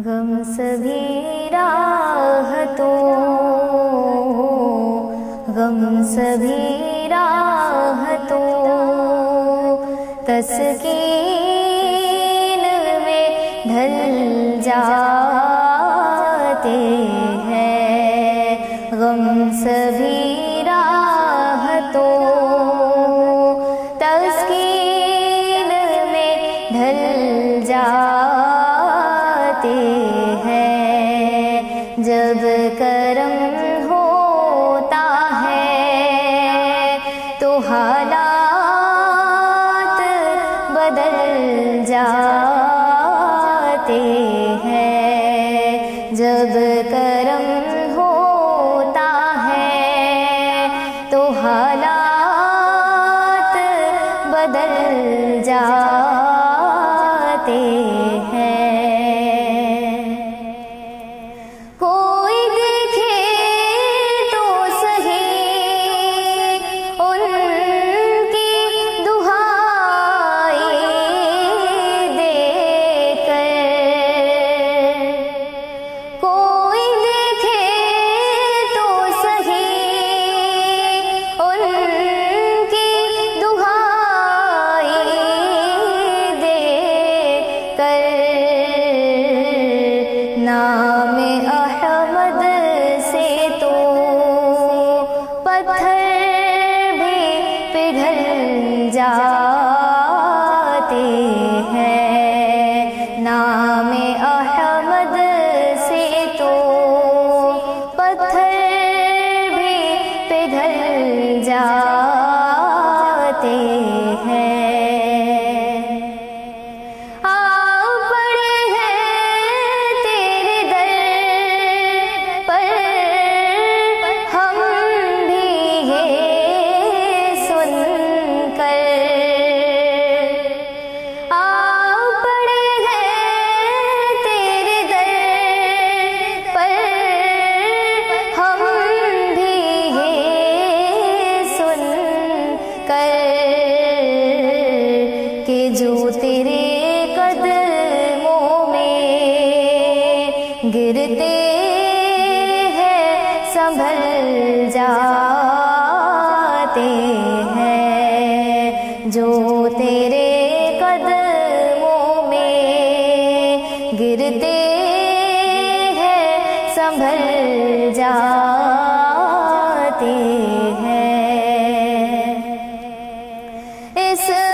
गम राहतों गम में ढल जाते हैं। गम सभी राहतों तस्कीन में ढल जा जब करम होता है तो हालात बदल जाते पत्थर भी पिघल जाते जो तेरे कदमों में गिरते हैं, संभल जाते हैं। जो तेरे कदमों में गिरते हैं, संभल जाते हैं। इस